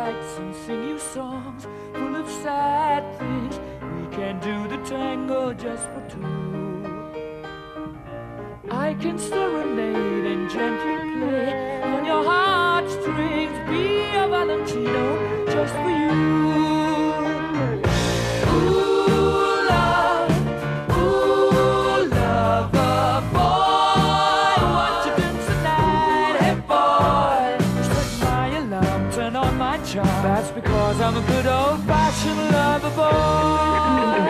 lights and sing you songs full of sad things. We can do the tango just for two. I can serenade and charm. That's because I'm a good old-fashioned lover boy.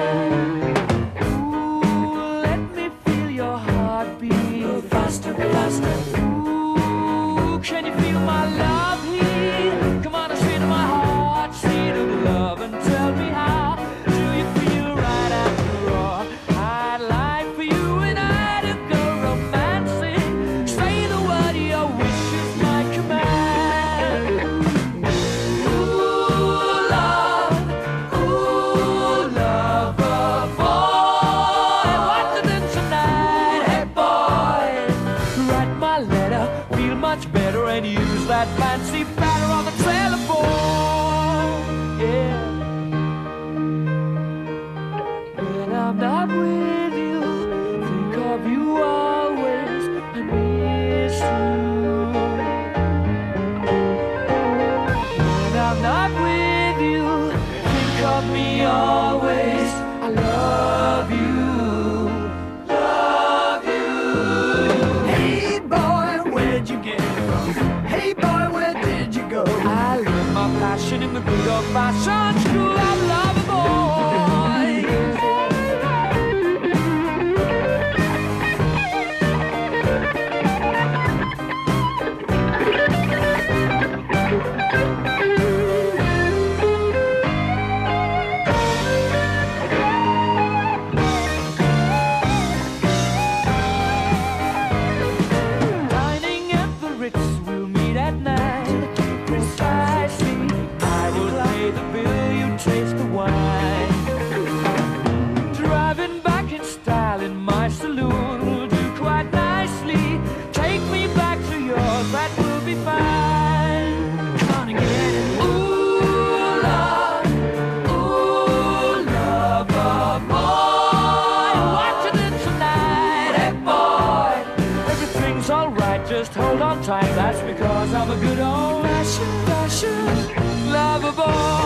Ooh, let me feel your heartbeat faster, faster. Ooh, can you feel my love heat? That fancy batter on the telephone. Yeah. When I'm not with you, think of you always. I miss you. When I'm not with you, think of me always. I love you. Passion in the good old fashioned school tight. That's because I'm a good old fashioned, fashioned lover boy.